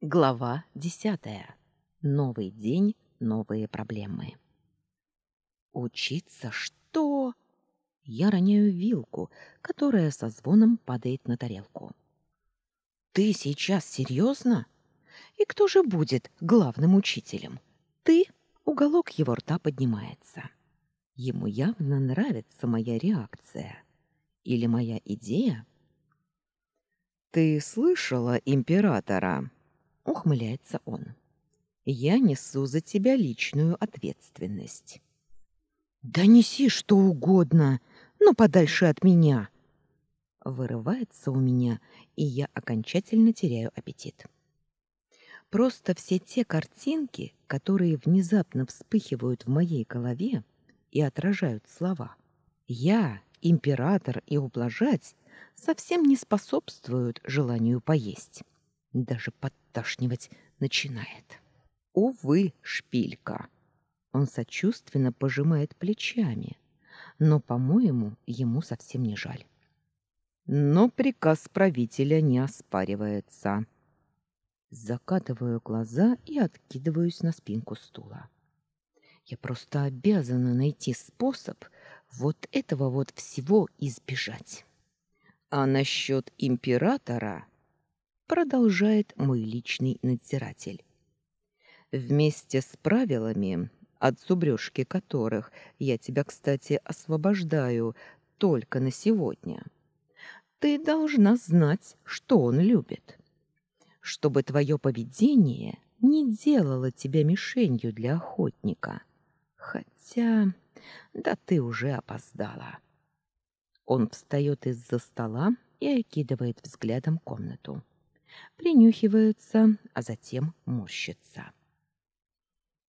Глава десятая. Новый день, новые проблемы. Учиться что? Я роняю вилку, которая со звоном падает на тарелку. Ты сейчас серьезно? И кто же будет главным учителем? Ты? Уголок его рта поднимается. Ему явно нравится моя реакция. Или моя идея? Ты слышала императора? Ухмыляется он. Я несу за тебя личную ответственность. Да неси что угодно, но подальше от меня. Вырывается у меня, и я окончательно теряю аппетит. Просто все те картинки, которые внезапно вспыхивают в моей голове и отражают слова. Я, император и ублажать совсем не способствуют желанию поесть. Даже подташнивать начинает. Увы, шпилька. Он сочувственно пожимает плечами, но, по-моему, ему совсем не жаль. Но приказ правителя не оспаривается. Закатываю глаза и откидываюсь на спинку стула. Я просто обязана найти способ вот этого вот всего избежать. А насчет императора продолжает мой личный надзиратель. Вместе с правилами, от зубрежки которых я тебя, кстати, освобождаю только на сегодня, ты должна знать, что он любит. Чтобы твое поведение не делало тебя мишенью для охотника. Хотя, да ты уже опоздала. Он встает из-за стола и окидывает взглядом комнату принюхивается, а затем морщится.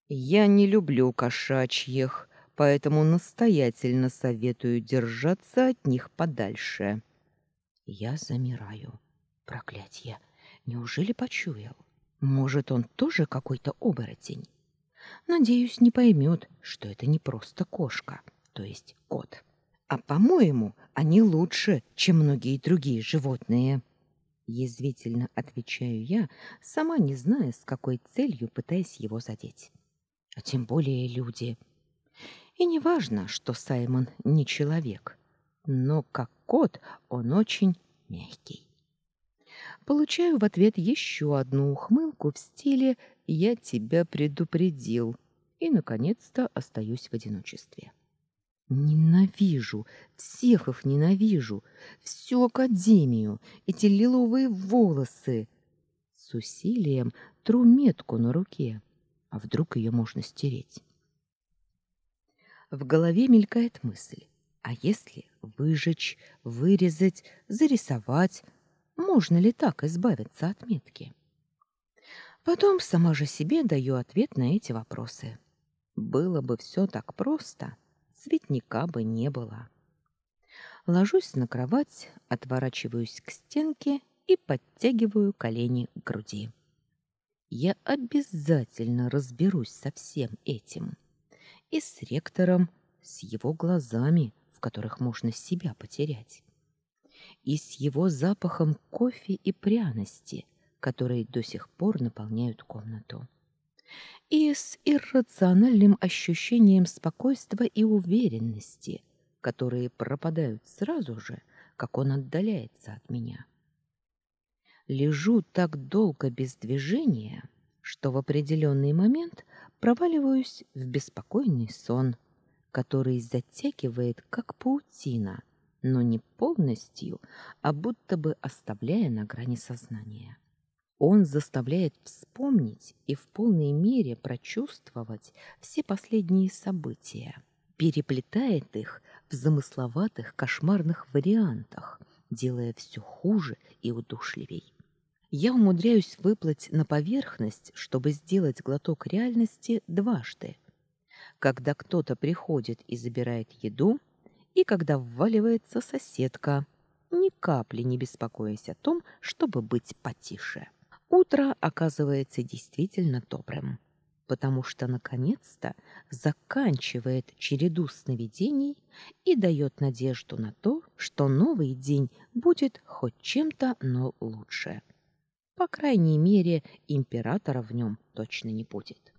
Я не люблю кошачьих, поэтому настоятельно советую держаться от них подальше. Я замираю. Проклятье! Неужели почуял? Может, он тоже какой-то оборотень? Надеюсь, не поймет, что это не просто кошка, то есть кот. А, по-моему, они лучше, чем многие другие животные язвительно отвечаю я, сама не зная, с какой целью пытаясь его задеть. А тем более люди. И не важно, что Саймон не человек, но как кот он очень мягкий. Получаю в ответ еще одну ухмылку в стиле «я тебя предупредил» и, наконец-то, остаюсь в одиночестве. Ненавижу, всех их ненавижу, всю академию, эти лиловые волосы. С усилием тру метку на руке, а вдруг ее можно стереть. В голове мелькает мысль, а если выжечь, вырезать, зарисовать, можно ли так избавиться от метки? Потом сама же себе даю ответ на эти вопросы. Было бы все так просто — цветника бы не было. Ложусь на кровать, отворачиваюсь к стенке и подтягиваю колени к груди. Я обязательно разберусь со всем этим. И с ректором, с его глазами, в которых можно себя потерять. И с его запахом кофе и пряности, которые до сих пор наполняют комнату и с иррациональным ощущением спокойствия и уверенности, которые пропадают сразу же, как он отдаляется от меня. Лежу так долго без движения, что в определенный момент проваливаюсь в беспокойный сон, который затягивает, как паутина, но не полностью, а будто бы оставляя на грани сознания. Он заставляет вспомнить и в полной мере прочувствовать все последние события, переплетает их в замысловатых кошмарных вариантах, делая все хуже и удушливей. Я умудряюсь выплыть на поверхность, чтобы сделать глоток реальности дважды. Когда кто-то приходит и забирает еду, и когда вваливается соседка, ни капли не беспокоясь о том, чтобы быть потише. Утро оказывается действительно добрым, потому что наконец-то заканчивает череду сновидений и дает надежду на то, что новый день будет хоть чем-то, но лучше. По крайней мере, императора в нем точно не будет.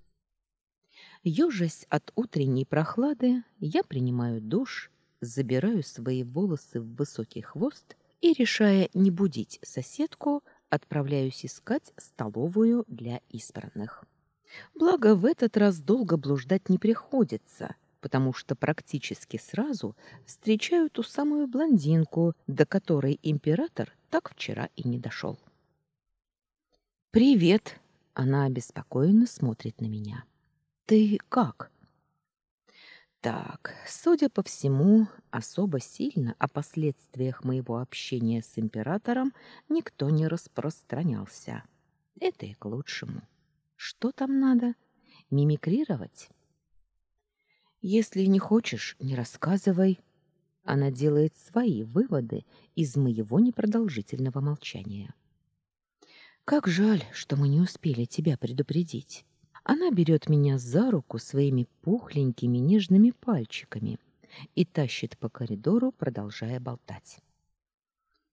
Ёжась от утренней прохлады, я принимаю душ, забираю свои волосы в высокий хвост и, решая не будить соседку, отправляюсь искать столовую для избранных. Благо, в этот раз долго блуждать не приходится, потому что практически сразу встречаю ту самую блондинку, до которой император так вчера и не дошел. «Привет!» — она обеспокоенно смотрит на меня. «Ты как?» Так, судя по всему, особо сильно о последствиях моего общения с императором никто не распространялся. Это и к лучшему. Что там надо? Мимикрировать? Если не хочешь, не рассказывай. Она делает свои выводы из моего непродолжительного молчания. Как жаль, что мы не успели тебя предупредить. Она берет меня за руку своими пухленькими нежными пальчиками и тащит по коридору, продолжая болтать.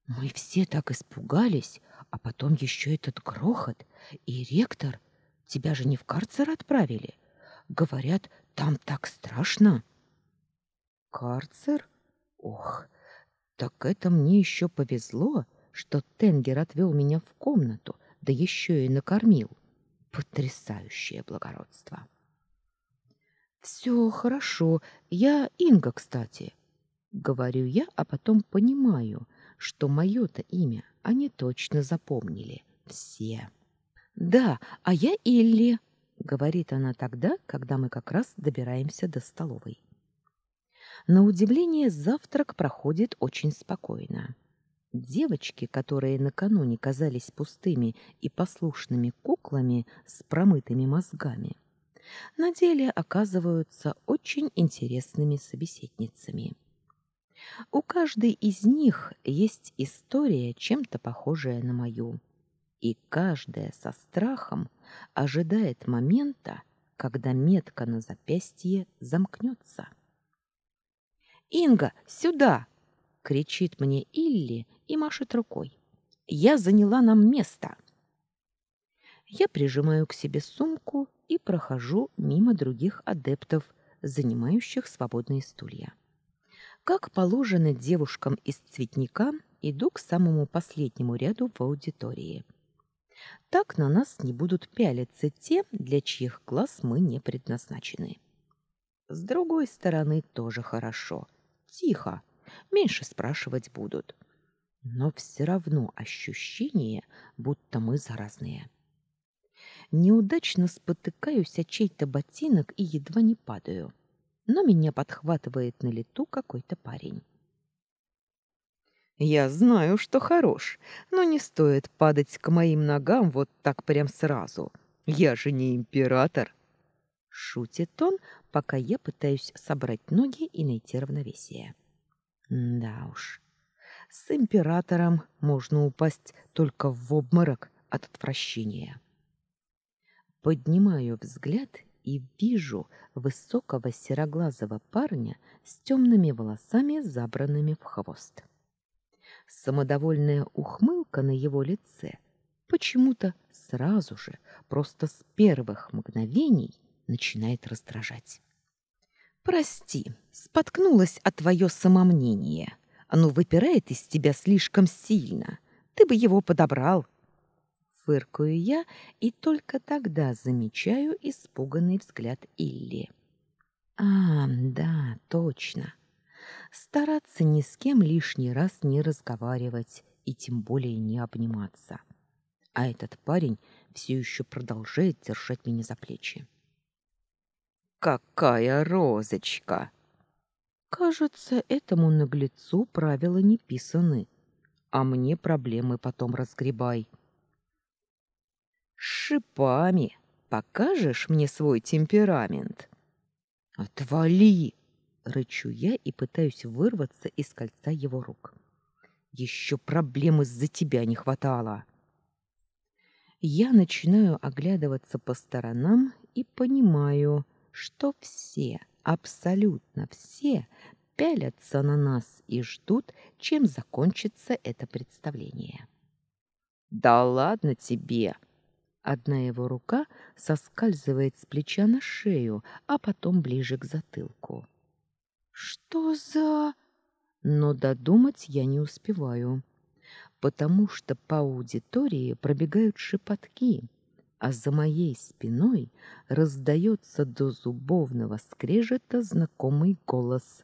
Мы все так испугались, а потом еще этот грохот. И ректор, тебя же не в карцер отправили. Говорят, там так страшно. Карцер? Ох, так это мне еще повезло, что Тенгер отвел меня в комнату, да еще и накормил. Потрясающее благородство. Все хорошо. Я Инга, кстати, говорю я, а потом понимаю, что мое то имя они точно запомнили все. Да, а я Илли, говорит она тогда, когда мы как раз добираемся до столовой. На удивление, завтрак проходит очень спокойно. Девочки, которые накануне казались пустыми и послушными куклами с промытыми мозгами, на деле оказываются очень интересными собеседницами. У каждой из них есть история, чем-то похожая на мою, и каждая со страхом ожидает момента, когда метка на запястье замкнется. «Инга, сюда!» — кричит мне Илли и машет рукой. Я заняла нам место. Я прижимаю к себе сумку и прохожу мимо других адептов, занимающих свободные стулья. Как положено девушкам из цветника, иду к самому последнему ряду в аудитории. Так на нас не будут пялиться те, для чьих глаз мы не предназначены. С другой стороны, тоже хорошо. Тихо. Меньше спрашивать будут но все равно ощущение, будто мы заразные. Неудачно спотыкаюсь о чей-то ботинок и едва не падаю, но меня подхватывает на лету какой-то парень. Я знаю, что хорош, но не стоит падать к моим ногам вот так прям сразу. Я же не император. Шутит он, пока я пытаюсь собрать ноги и найти равновесие. Да уж, с императором можно упасть только в обморок от отвращения. Поднимаю взгляд и вижу высокого сероглазого парня с темными волосами, забранными в хвост. Самодовольная ухмылка на его лице почему-то сразу же, просто с первых мгновений, начинает раздражать. «Прости, споткнулась о твое самомнение», оно выпирает из тебя слишком сильно. Ты бы его подобрал. Фыркаю я и только тогда замечаю испуганный взгляд Илли. А, да, точно. Стараться ни с кем лишний раз не разговаривать и тем более не обниматься. А этот парень все еще продолжает держать меня за плечи. «Какая розочка!» Кажется, этому наглецу правила не писаны, а мне проблемы потом разгребай. Шипами покажешь мне свой темперамент? Отвали! Рычу я и пытаюсь вырваться из кольца его рук. Еще проблем из-за тебя не хватало. Я начинаю оглядываться по сторонам и понимаю, что все абсолютно все пялятся на нас и ждут, чем закончится это представление. Да ладно тебе. Одна его рука соскальзывает с плеча на шею, а потом ближе к затылку. Что за Но додумать я не успеваю, потому что по аудитории пробегают шепотки, а за моей спиной раздается до зубовного скрежета знакомый голос.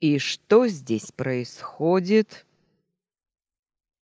«И что здесь происходит?»